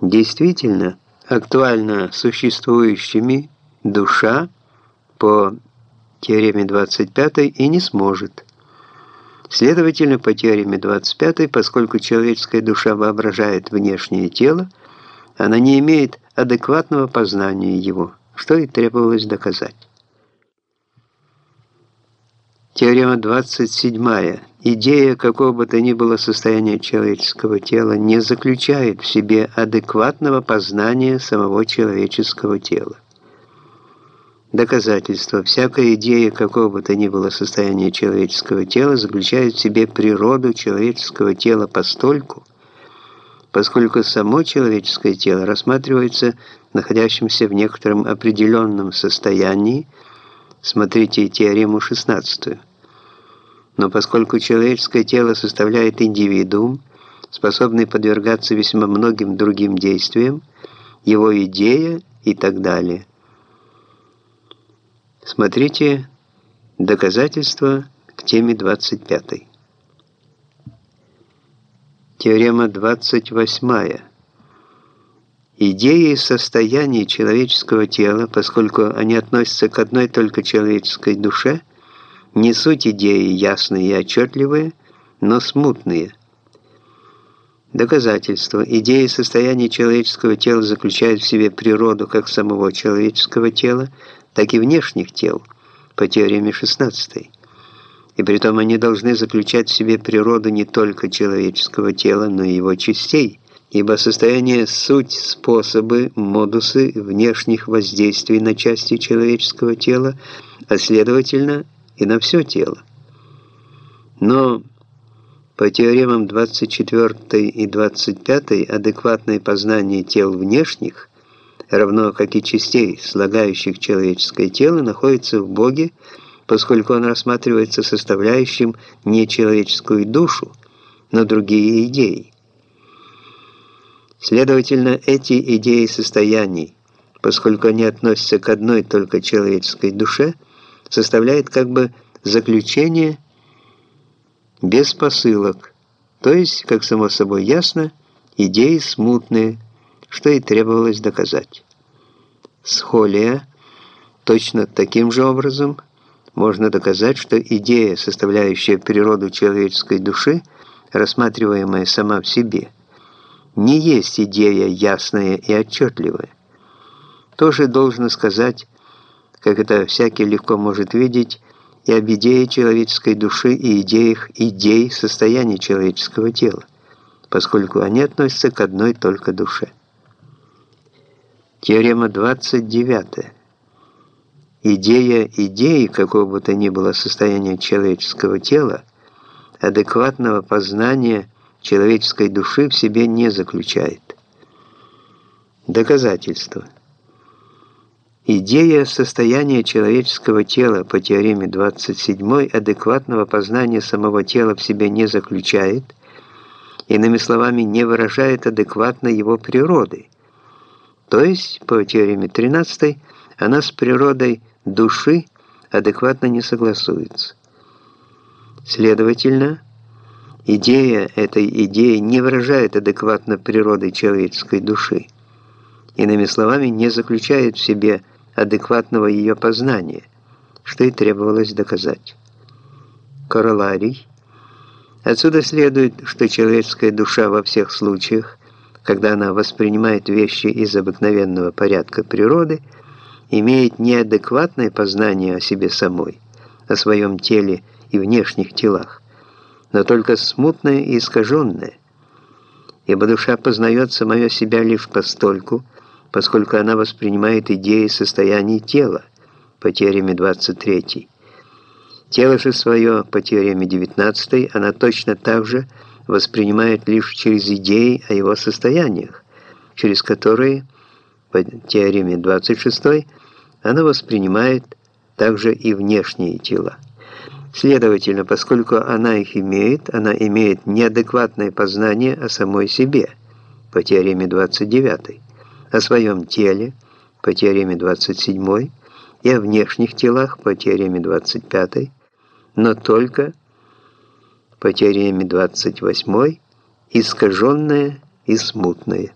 действительно актуально существующими душа по теореме 25 и не сможет. Следовательно, по теореме 25, поскольку человеческая душа воображает внешнее тело, она не имеет адекватного познания его, что и требовалось доказать. Теорема 27. Идея какого бы то ни было состояния человеческого тела не заключает в себе адекватного познания самого человеческого тела. Доказательство. Всякая идея какого бы то ни было состояния человеческого тела заключает в себе природу человеческого тела постольку, поскольку само человеческое тело рассматривается находящимся в некотором определенном состоянии, смотрите теорему 16 но поскольку человеческое тело составляет индивидуум, способный подвергаться весьма многим другим действиям, его идея и так далее. Смотрите доказательства к теме 25. Теорема 28. Идеи состояния человеческого тела, поскольку они относятся к одной только человеческой душе – не суть идеи ясные и отчетливые, но смутные. Доказательство. Идея состояния человеческого тела заключает в себе природу как самого человеческого тела, так и внешних тел, по теореме 16. И притом они должны заключать в себе природу не только человеческого тела, но и его частей, ибо состояние – суть, способы, модусы внешних воздействий на части человеческого тела, а следовательно – и на все тело. Но по теоремам 24 и 25 адекватное познание тел внешних, равно как и частей, слагающих человеческое тело, находится в Боге, поскольку он рассматривается составляющим не человеческую душу, но другие идеи. Следовательно, эти идеи состояний, поскольку они относятся к одной только человеческой душе – составляет как бы заключение без посылок, то есть, как само собой ясно, идеи смутные, что и требовалось доказать. Схолия точно таким же образом можно доказать, что идея, составляющая природу человеческой души, рассматриваемая сама в себе, не есть идея ясная и отчетливая. Тоже должно сказать как это всякий легко может видеть, и об идее человеческой души и идеях идей состояния человеческого тела, поскольку они относятся к одной только душе. Теорема 29. Идея идеи какого бы то ни было состояния человеческого тела, адекватного познания человеческой души в себе не заключает. Доказательство – Идея состояния человеческого тела по теореме 27 адекватного познания самого тела в себе не заключает, иными словами, не выражает адекватно его природы. То есть, по теореме 13, она с природой души адекватно не согласуется. Следовательно, идея этой идеи не выражает адекватно природы человеческой души. Иными словами, не заключает в себе адекватного ее познания, что и требовалось доказать. Короларий. Отсюда следует, что человеческая душа во всех случаях, когда она воспринимает вещи из обыкновенного порядка природы, имеет неадекватное познание о себе самой, о своем теле и внешних телах, но только смутное и искаженное, ибо душа познает самое себя лишь постольку, поскольку она воспринимает идеи состояний тела по теореме 23. Тело же свое по теореме 19 она точно так же воспринимает лишь через идеи о его состояниях, через которые по теореме 26 она воспринимает также и внешние тела. Следовательно, поскольку она их имеет, она имеет неадекватное познание о самой себе по теореме 29 о своем теле по теореме 27 и о внешних телах по теореме 25, но только по теореме 28 искаженное и смутное.